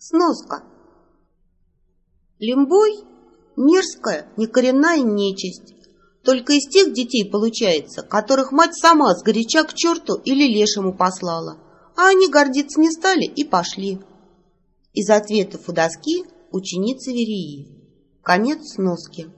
Сноска. Лимбой – мерзкая, некоренная нечисть. Только из тех детей получается, которых мать сама сгоряча к черту или лешему послала, а они гордиться не стали и пошли. Из ответов у доски ученицы Верии. Конец сноски.